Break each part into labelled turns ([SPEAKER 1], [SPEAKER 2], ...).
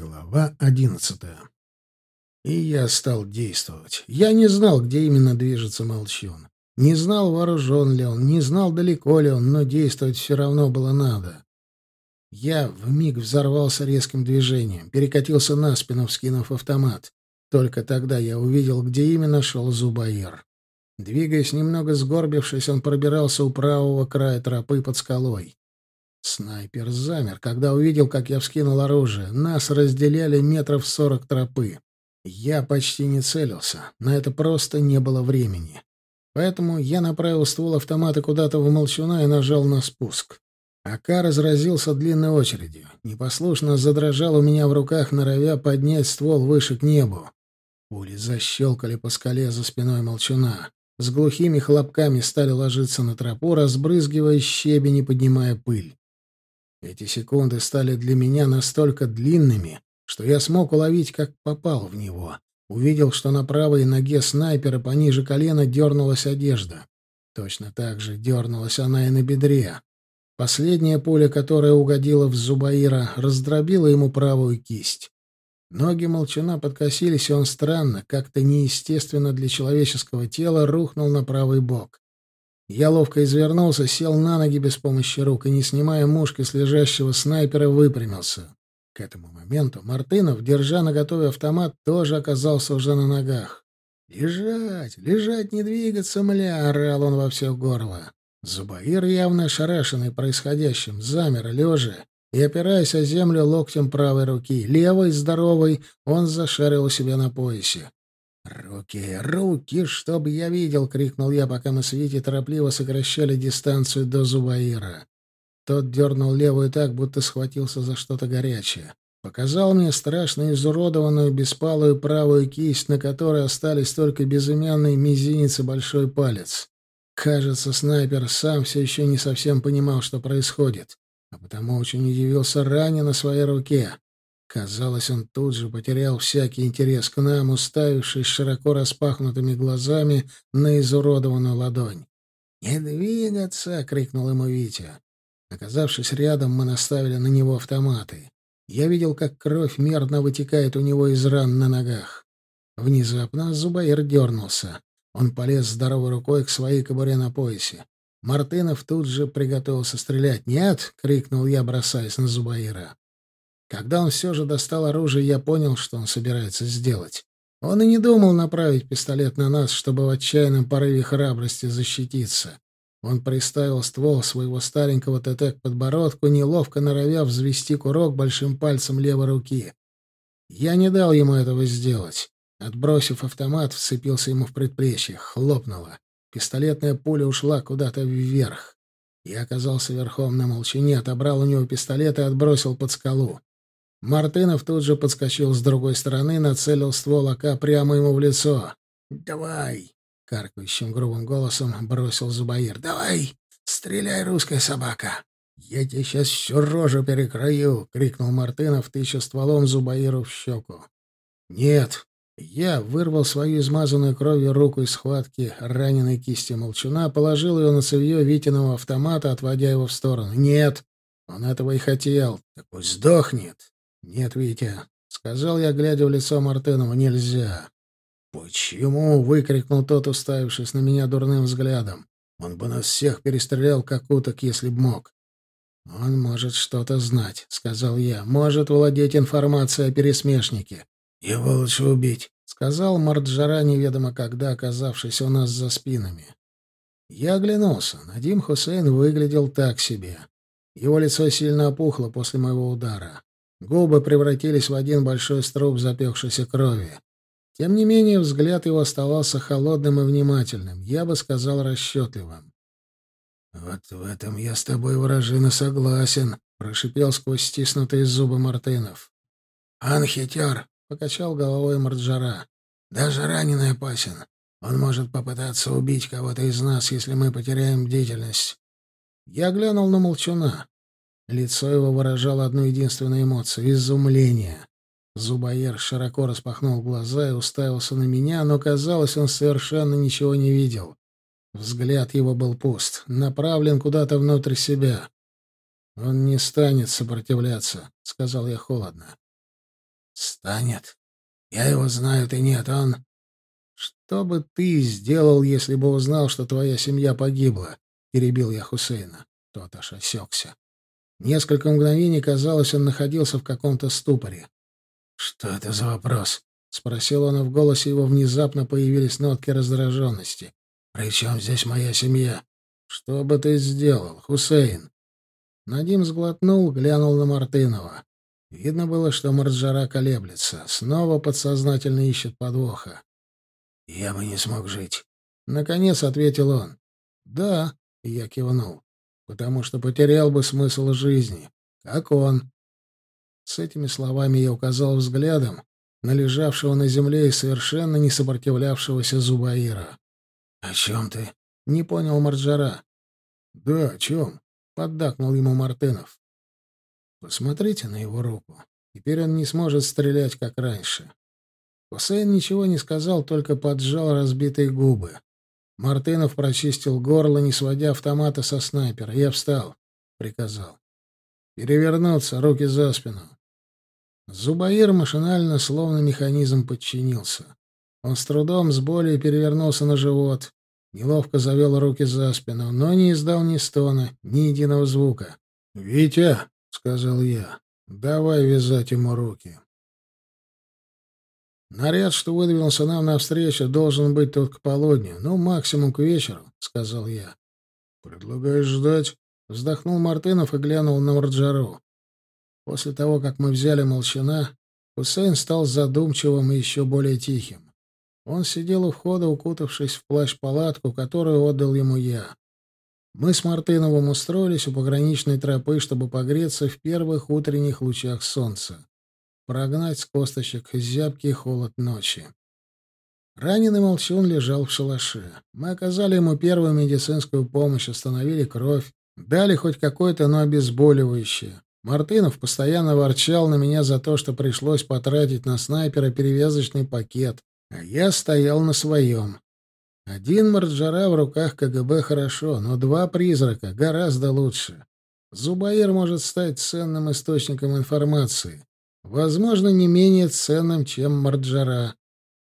[SPEAKER 1] Глава одиннадцатая. И я стал действовать. Я не знал, где именно движется Молчун. Не знал, вооружен ли он, не знал, далеко ли он, но действовать все равно было надо. Я вмиг взорвался резким движением, перекатился на спину, вскинув автомат. Только тогда я увидел, где именно шел Зубаир. Двигаясь немного сгорбившись, он пробирался у правого края тропы под скалой. Снайпер замер, когда увидел, как я вскинул оружие. Нас разделяли метров сорок тропы. Я почти не целился, на это просто не было времени. Поэтому я направил ствол автомата куда-то в молчуна и нажал на спуск. АК разразился длинной очередью. Непослушно задрожал у меня в руках, норовя поднять ствол выше к небу. Пули защелкали по скале за спиной молчуна. С глухими хлопками стали ложиться на тропу, разбрызгивая щебень и поднимая пыль. Эти секунды стали для меня настолько длинными, что я смог уловить, как попал в него. Увидел, что на правой ноге снайпера пониже колена дернулась одежда. Точно так же дернулась она и на бедре. Последняя пуля, которая угодила в Зубаира, раздробила ему правую кисть. Ноги молчана подкосились, и он странно, как-то неестественно для человеческого тела, рухнул на правый бок. Я ловко извернулся, сел на ноги без помощи рук и, не снимая мушки с лежащего снайпера, выпрямился. К этому моменту Мартынов, держа наготове автомат, тоже оказался уже на ногах. «Лежать! Лежать, не двигаться, мля!» — орал он во все горло. Зубаир, явно ошарашенный происходящим, замер, лежа, и, опираясь о землю локтем правой руки, левой, здоровой, он зашарил у себя на поясе. «Руки, руки, чтоб я видел!» — крикнул я, пока мы с Витей торопливо сокращали дистанцию до Зубаира. Тот дернул левую так, будто схватился за что-то горячее. Показал мне страшно изуродованную беспалую правую кисть, на которой остались только безымянный мизинец и большой палец. Кажется, снайпер сам все еще не совсем понимал, что происходит, а потому очень удивился ране на своей руке. Казалось, он тут же потерял всякий интерес к нам, уставившись широко распахнутыми глазами на изуродованную ладонь. «Не двигаться!» — крикнул ему Витя. Оказавшись рядом, мы наставили на него автоматы. Я видел, как кровь мерно вытекает у него из ран на ногах. Внезапно Зубаир дернулся. Он полез здоровой рукой к своей кобуре на поясе. Мартынов тут же приготовился стрелять. «Нет!» — крикнул я, бросаясь на Зубаира. Когда он все же достал оружие, я понял, что он собирается сделать. Он и не думал направить пистолет на нас, чтобы в отчаянном порыве храбрости защититься. Он приставил ствол своего старенького ТТ к подбородку, неловко норовя взвести курок большим пальцем левой руки. Я не дал ему этого сделать. Отбросив автомат, вцепился ему в предплечье. Хлопнуло. Пистолетная пуля ушла куда-то вверх. Я оказался верхом на молчине, отобрал у него пистолет и отбросил под скалу. Мартынов тут же подскочил с другой стороны, нацелил ствол АК прямо ему в лицо. «Давай!» — каркающим грубым голосом бросил Зубаир. «Давай! Стреляй, русская собака!» «Я тебе сейчас всю рожу перекрою!» — крикнул Мартынов, тыча стволом Зубаиру в щеку. «Нет!» Я вырвал свою измазанную кровью руку из схватки раненой кисти молчуна, положил ее на цевье Витиного автомата, отводя его в сторону. «Нет!» Он этого и хотел. Так пусть сдохнет. «Нет, Витя», — сказал я, глядя в лицо Мартынову, — «нельзя». «Почему?» — выкрикнул тот, уставившись на меня дурным взглядом. «Он бы нас всех перестрелял, как уток, если б мог». «Он может что-то знать», — сказал я. «Может владеть информацией о пересмешнике». «Его лучше убить», — сказал Марджара, неведомо когда оказавшись у нас за спинами. Я оглянулся. Надим Хусейн выглядел так себе. Его лицо сильно опухло после моего удара. Губы превратились в один большой струп запекшейся крови. Тем не менее, взгляд его оставался холодным и внимательным, я бы сказал, расчетливым. «Вот в этом я с тобой, вражина, согласен», — прошипел сквозь стиснутые зубы Мартынов. «Ан хитер», — покачал головой Марджара. «Даже раненый опасен. Он может попытаться убить кого-то из нас, если мы потеряем бдительность». Я глянул на Молчуна. Лицо его выражало одну единственную эмоцию — изумление. Зубаер широко распахнул глаза и уставился на меня, но, казалось, он совершенно ничего не видел. Взгляд его был пуст, направлен куда-то внутрь себя. «Он не станет сопротивляться», — сказал я холодно. Станет. Я его знаю, ты нет, он... Что бы ты сделал, если бы узнал, что твоя семья погибла? Перебил я Хусейна. Тот аж осекся. Несколько мгновений, казалось, он находился в каком-то ступоре. «Что это за вопрос?» — спросил он, и в голосе его внезапно появились нотки раздраженности. «При чем здесь моя семья? Что бы ты сделал, Хусейн?» Надим сглотнул, глянул на Мартынова. Видно было, что Марджара колеблется, снова подсознательно ищет подвоха. «Я бы не смог жить», — наконец ответил он. «Да», — я кивнул, — «потому что потерял бы смысл жизни, как он». С этими словами я указал взглядом на лежавшего на земле и совершенно не сопротивлявшегося Зубаира. «О чем ты?» — не понял Марджара. «Да, о чем?» — поддакнул ему Мартынов. «Посмотрите на его руку. Теперь он не сможет стрелять, как раньше». Хусейн ничего не сказал, только поджал разбитые губы. Мартынов прочистил горло, не сводя автомата со снайпера. Я встал, приказал. «Перевернуться, руки за спину». Зубаир машинально, словно механизм, подчинился. Он с трудом, с болью перевернулся на живот, неловко завел руки за спину, но не издал ни стона, ни единого звука. «Витя!» — сказал я. «Давай вязать ему руки». «Наряд, что выдвинулся нам навстречу, должен быть тут к полудню, ну, максимум к вечеру», — сказал я. «Предлагаешь ждать?» — вздохнул Мартынов и глянул на Марджару. После того, как мы взяли молчана, Хусейн стал задумчивым и еще более тихим. Он сидел у входа, укутавшись в плащ-палатку, которую отдал ему я. Мы с Мартыновым устроились у пограничной тропы, чтобы погреться в первых утренних лучах солнца. Прогнать с косточек зябкий холод ночи. Раненый молчун лежал в шалаше. Мы оказали ему первую медицинскую помощь, остановили кровь, дали хоть какое-то, но обезболивающее. Мартынов постоянно ворчал на меня за то, что пришлось потратить на снайпера перевязочный пакет, а я стоял на своем. Один Марджара в руках КГБ хорошо, но два призрака гораздо лучше. Зубаир может стать ценным источником информации. Возможно, не менее ценным, чем Марджара.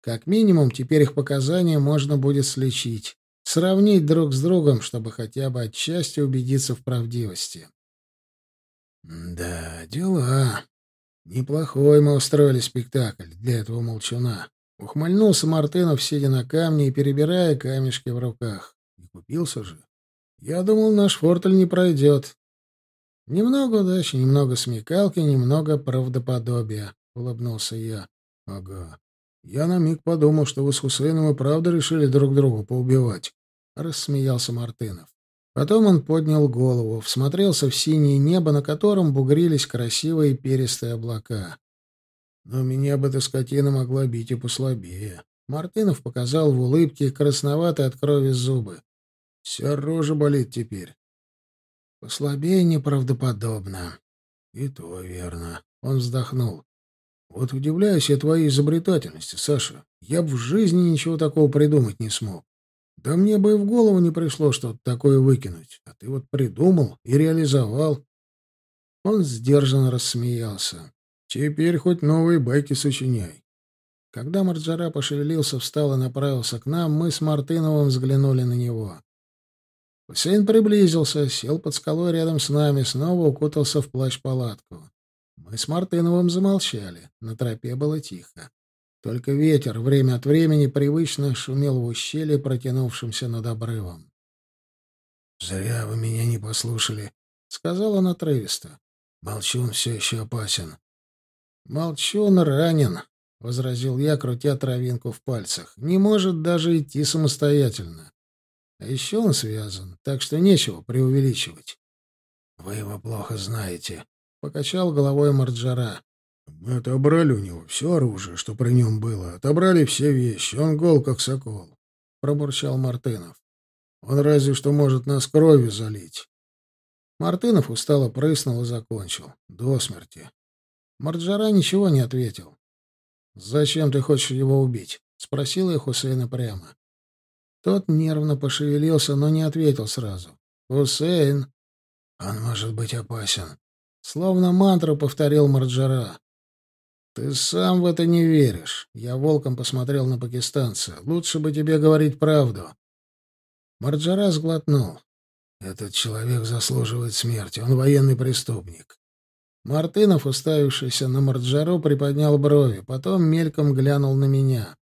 [SPEAKER 1] Как минимум, теперь их показания можно будет сличить. Сравнить друг с другом, чтобы хотя бы отчасти убедиться в правдивости. «Да, дела. Неплохой мы устроили спектакль для этого молчуна. Ухмыльнулся Мартынов, сидя на камне и перебирая камешки в руках. Не купился же. Я думал, наш фортель не пройдет. Немного удачи, немного смекалки, немного правдоподобия, — улыбнулся я. — Ага. Я на миг подумал, что вы с Хусейном и правда решили друг друга поубивать, — рассмеялся Мартынов. Потом он поднял голову, всмотрелся в синее небо, на котором бугрились красивые перистые облака. Но меня бы эта скотина могла бить и послабее. Мартынов показал в улыбке красноватые от крови зубы. Вся рожа болит теперь. Послабее неправдоподобно. И то верно. Он вздохнул. Вот удивляюсь я твоей изобретательности, Саша. Я бы в жизни ничего такого придумать не смог. Да мне бы и в голову не пришло что-то такое выкинуть. А ты вот придумал и реализовал. Он сдержанно рассмеялся. Теперь хоть новые байки сочиняй. Когда Марджара пошевелился, встал и направился к нам, мы с Мартыновым взглянули на него. Хусейн приблизился, сел под скалой рядом с нами, снова укутался в плащ-палатку. Мы с Мартыновым замолчали. На тропе было тихо. Только ветер время от времени привычно шумел в ущелье, протянувшемся над обрывом. «Зря вы меня не послушали», — сказал он отрывисто. «Молчун все еще опасен. «Молчун ранен», — возразил я, крутя травинку в пальцах. «Не может даже идти самостоятельно. А еще он связан, так что нечего преувеличивать». «Вы его плохо знаете», — покачал головой Марджара. «Мы отобрали у него все оружие, что при нем было. Отобрали все вещи. Он гол, как сокол», — пробурчал Мартынов. «Он разве что может нас кровью залить». Мартынов устало прыснул и закончил. До смерти. Марджара ничего не ответил. «Зачем ты хочешь его убить?» — спросил я Хусейна прямо. Тот нервно пошевелился, но не ответил сразу. «Хусейн!» «Он может быть опасен!» Словно мантру повторил Марджара. «Ты сам в это не веришь». Я волком посмотрел на пакистанца. «Лучше бы тебе говорить правду». Марджара сглотнул. «Этот человек заслуживает смерти. Он военный преступник». Мартынов, уставившийся на Марджару, приподнял брови, потом мельком глянул на меня.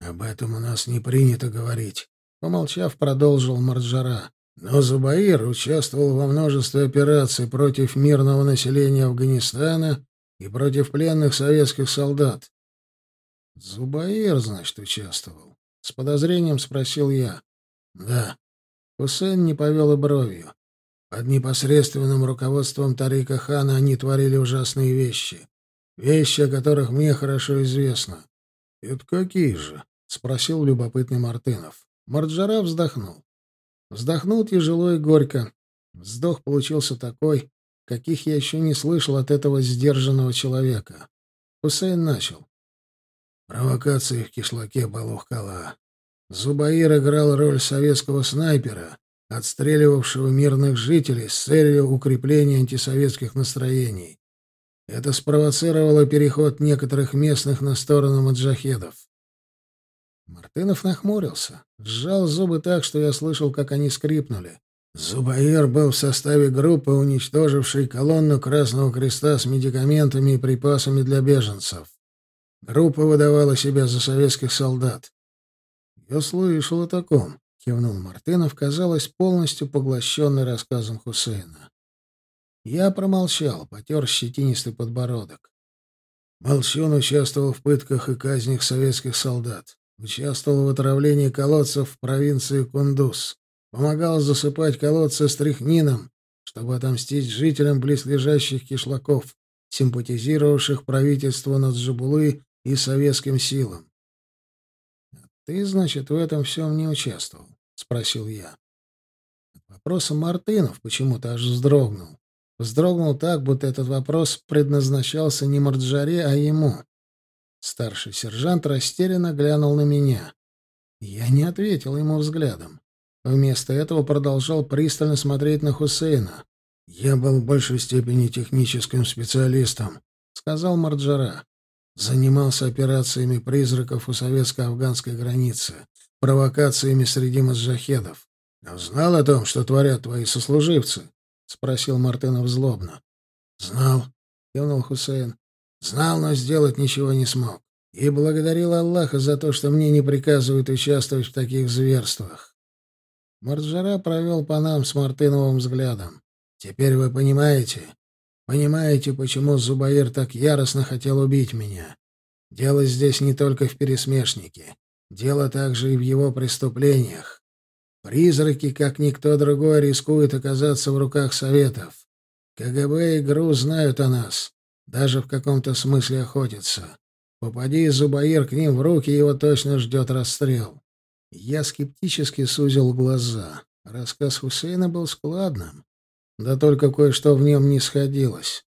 [SPEAKER 1] «Об этом у нас не принято говорить», — помолчав, продолжил Марджара. «Но Зубаир участвовал во множестве операций против мирного населения Афганистана и против пленных советских солдат». «Зубаир, значит, участвовал?» — с подозрением спросил я. «Да». Хусейн не повел и бровью. Под непосредственным руководством Тарика Хана они творили ужасные вещи. Вещи, о которых мне хорошо известно. «Это какие же?» — спросил любопытный Мартынов. Марджара вздохнул. Вздохнул тяжело и горько. Вздох получился такой, каких я еще не слышал от этого сдержанного человека. Хусейн начал. Провокации в кишлаке Балухкала. Зубаир играл роль советского снайпера, отстреливавшего мирных жителей с целью укрепления антисоветских настроений. Это спровоцировало переход некоторых местных на сторону маджахедов. Мартынов нахмурился, сжал зубы так, что я слышал, как они скрипнули. Зубаир был в составе группы, уничтожившей колонну Красного Креста с медикаментами и припасами для беженцев. Группа выдавала себя за советских солдат. «Я слышал о таком», — кивнул Мартынов, казалось, полностью поглощенный рассказом Хусейна. Я промолчал, потер щетинистый подбородок. Молчун участвовал в пытках и казнях советских солдат. Участвовал в отравлении колодцев в провинции Кундуз. Помогал засыпать колодцы стрихнином, чтобы отомстить жителям близлежащих кишлаков, симпатизировавших правительству Наджибулы и советским силам. «Ты, значит, в этом всем не участвовал?» — спросил я. От вопроса Мартынов почему-то аж вздрогнул. Вздрогнул так, будто этот вопрос предназначался не Марджаре, а ему. Старший сержант растерянно глянул на меня. Я не ответил ему взглядом. Вместо этого продолжал пристально смотреть на Хусейна. «Я был в большей степени техническим специалистом», — сказал Марджара. Занимался операциями призраков у советско-афганской границы, провокациями среди маджахедов. Знал о том, что творят твои сослуживцы? — спросил Мартынов злобно. «Знал», — кивнул Хусейн. «Знал, но сделать ничего не смог. И благодарил Аллаха за то, что мне не приказывают участвовать в таких зверствах». Марджара провел по нам с Мартыновым взглядом. «Теперь вы понимаете, Понимаете, почему Зубаир так яростно хотел убить меня? Дело здесь не только в пересмешнике. Дело также и в его преступлениях. Призраки, как никто другой, рискуют оказаться в руках Советов. КГБ и ГРУ знают о нас. Даже в каком-то смысле охотятся. Попади Зубаир к ним в руки, его точно ждет расстрел. Я скептически сузил глаза. Рассказ Хусейна был складным. Да только кое-что в нем не сходилось.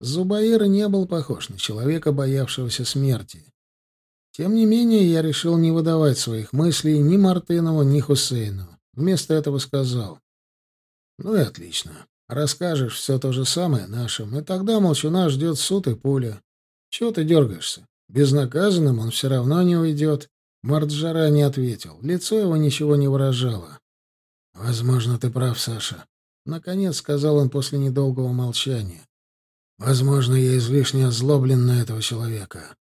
[SPEAKER 1] Зубаир не был похож на человека, боявшегося смерти. Тем не менее, я решил не выдавать своих мыслей ни Мартынову, ни Хусейну. Вместо этого сказал. «Ну и отлично. Расскажешь все то же самое нашим, и тогда молчуна ждет суд и пуля. Чего ты дергаешься? Безнаказанным он все равно не уйдет». Марджара не ответил. Лицо его ничего не выражало. «Возможно, ты прав, Саша. Наконец сказал он после недолгого молчания. «Возможно, я излишне озлоблен на этого человека.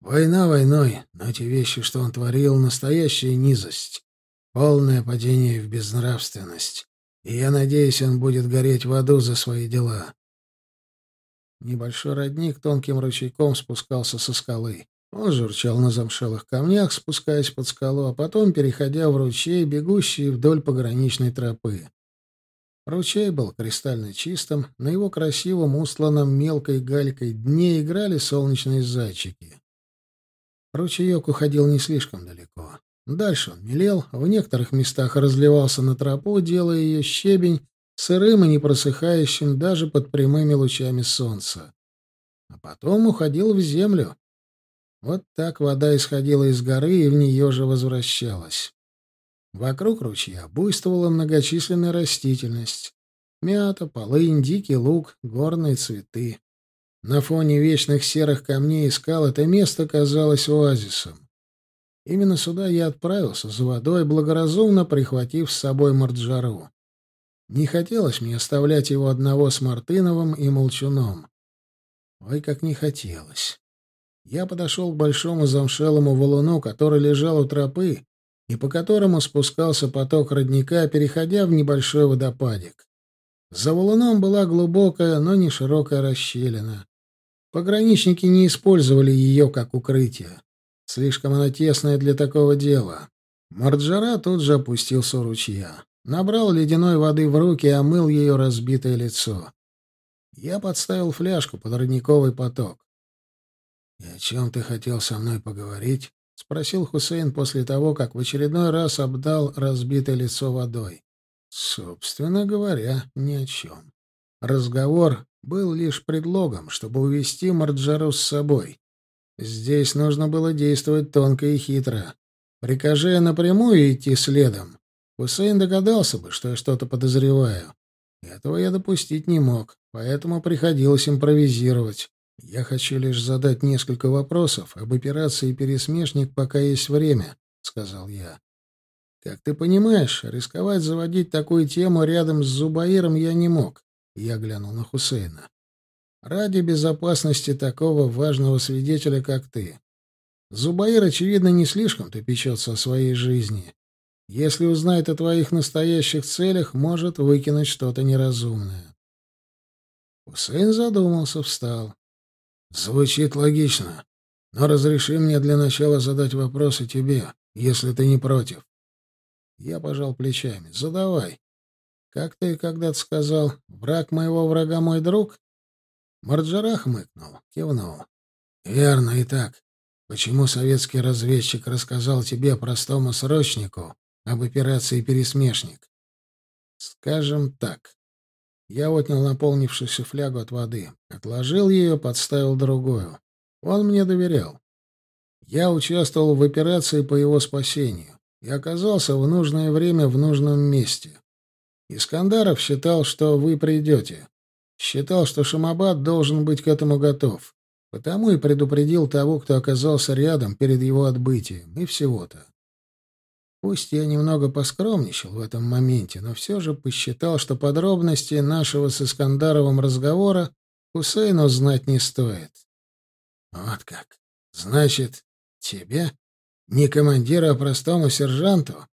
[SPEAKER 1] Война войной, но те вещи, что он творил, — настоящая низость, полное падение в безнравственность. И я надеюсь, он будет гореть в аду за свои дела». Небольшой родник тонким ручейком спускался со скалы. Он журчал на замшелых камнях, спускаясь под скалу, а потом переходя в ручей, бегущий вдоль пограничной тропы. Ручей был кристально чистым, на его красивом, устланном мелкой галькой дне играли солнечные зайчики. Ручеек уходил не слишком далеко. Дальше он мелел, в некоторых местах разливался на тропу, делая ее щебень сырым и непросыхающим даже под прямыми лучами солнца. А потом уходил в землю. Вот так вода исходила из горы и в нее же возвращалась. Вокруг ручья буйствовала многочисленная растительность. Мята, полынь, дикий лук, горные цветы. На фоне вечных серых камней и скал это место казалось оазисом. Именно сюда я отправился за водой, благоразумно прихватив с собой Марджару. Не хотелось мне оставлять его одного с Мартыновым и Молчуном. Ой, как не хотелось. Я подошел к большому замшелому валуну, который лежал у тропы, и по которому спускался поток родника, переходя в небольшой водопадик. За валуном была глубокая, но не широкая расщелина. Пограничники не использовали ее как укрытие. Слишком она тесная для такого дела. Марджара тут же опустился у ручья. Набрал ледяной воды в руки и омыл ее разбитое лицо. Я подставил фляжку под родниковый поток. — И о чем ты хотел со мной поговорить? — спросил Хусейн после того, как в очередной раз обдал разбитое лицо водой. Собственно говоря, ни о чем. Разговор был лишь предлогом, чтобы увести Марджару с собой. Здесь нужно было действовать тонко и хитро. Прикажи я напрямую идти следом, Хусейн догадался бы, что я что-то подозреваю. Этого я допустить не мог, поэтому приходилось импровизировать. Я хочу лишь задать несколько вопросов об операции «Пересмешник», пока есть время, — сказал я. Как ты понимаешь, рисковать заводить такую тему рядом с Зубаиром я не мог. Я глянул на Хусейна. Ради безопасности такого важного свидетеля, как ты. Зубаир, очевидно, не слишком-то печется о своей жизни. Если узнает о твоих настоящих целях, может выкинуть что-то неразумное. Хусейн задумался, встал. Звучит логично. Но разреши мне для начала задать вопросы тебе, если ты не против. Я пожал плечами. Задавай. Как ты когда-то сказал, враг моего врага мой друг? Марджара хмыкнул, кивнул. Верно и так. Почему советский разведчик рассказал тебе, простому срочнику, об операции «Пересмешник». Скажем так. Я отнял наполнившуюся флягу от воды, отложил ее, подставил другую. Он мне доверял. Я участвовал в операции по его спасению и оказался в нужное время в нужном месте. Искандаров считал, что вы придете. Считал, что Шамабад должен быть к этому готов. Потому и предупредил того, кто оказался рядом перед его отбытием, и всего-то. Пусть я немного поскромничал в этом моменте, но все же посчитал, что подробности нашего с Искандаровым разговора Хусейну знать не стоит. Вот как. Значит, тебе? Не командира, а простому сержанту?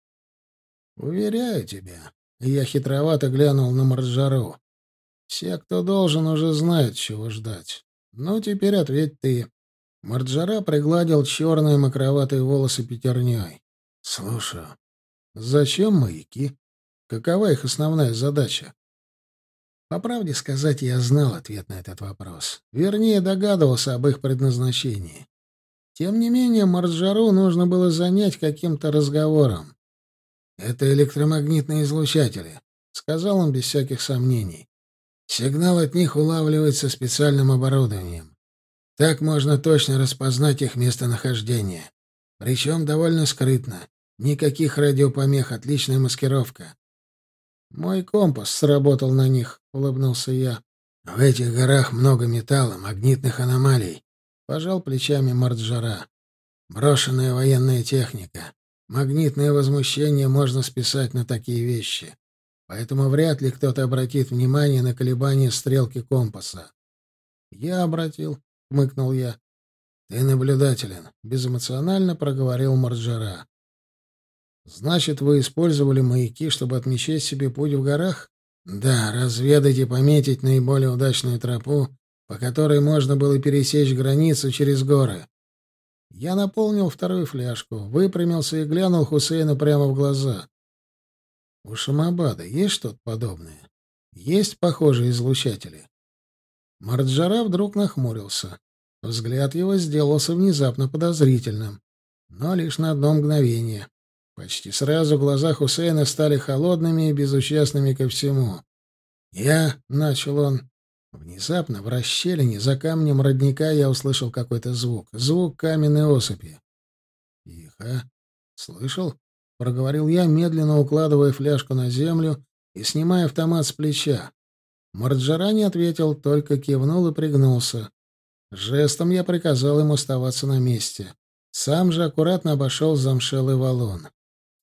[SPEAKER 1] Уверяю тебя. Я хитровато глянул на Марджару. Все, кто должен, уже знают, чего ждать. Ну, теперь ответь ты. Марджара пригладил черные мокроватые волосы пятерней. Слушаю. Зачем маяки? Какова их основная задача? По правде сказать, я знал ответ на этот вопрос. Вернее, догадывался об их предназначении. Тем не менее, Марджару нужно было занять каким-то разговором. «Это электромагнитные излучатели», — сказал он без всяких сомнений. «Сигнал от них улавливается специальным оборудованием. Так можно точно распознать их местонахождение. Причем довольно скрытно. Никаких радиопомех, отличная маскировка. Мой компас сработал на них, улыбнулся я. В этих горах много металла, магнитных аномалий. Пожал плечами Марджара. Брошенная военная техника. Магнитное возмущение можно списать на такие вещи. Поэтому вряд ли кто-то обратит внимание на колебания стрелки компаса. Я обратил, хмыкнул я. Ты наблюдателен, безэмоционально проговорил Марджара. Значит, вы использовали маяки, чтобы отмечать себе путь в горах? Да, разведать и пометить наиболее удачную тропу, по которой можно было пересечь границу через горы. Я наполнил вторую фляжку, выпрямился и глянул Хусейну прямо в глаза. У Шамабада есть что-то подобное? Есть похожие излучатели? Марджара вдруг нахмурился. Взгляд его сделался внезапно подозрительным, но лишь на одно мгновение. Почти сразу глаза Хусейна стали холодными и безучастными ко всему. «Я...» — начал он. Внезапно в расщелине за камнем родника я услышал какой-то звук. Звук каменной осыпи. «Тихо. Слышал?» — проговорил я, медленно укладывая фляжку на землю и снимая автомат с плеча. Марджара не ответил, только кивнул и пригнулся. Жестом я приказал ему оставаться на месте. Сам же аккуратно обошел замшелый валун.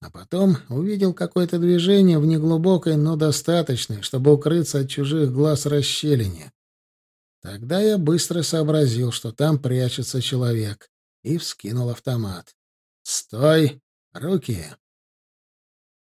[SPEAKER 1] А потом увидел какое-то движение в неглубокой, но достаточной, чтобы укрыться от чужих глаз расщелине. Тогда я быстро сообразил, что там прячется человек, и вскинул автомат. «Стой! Руки!»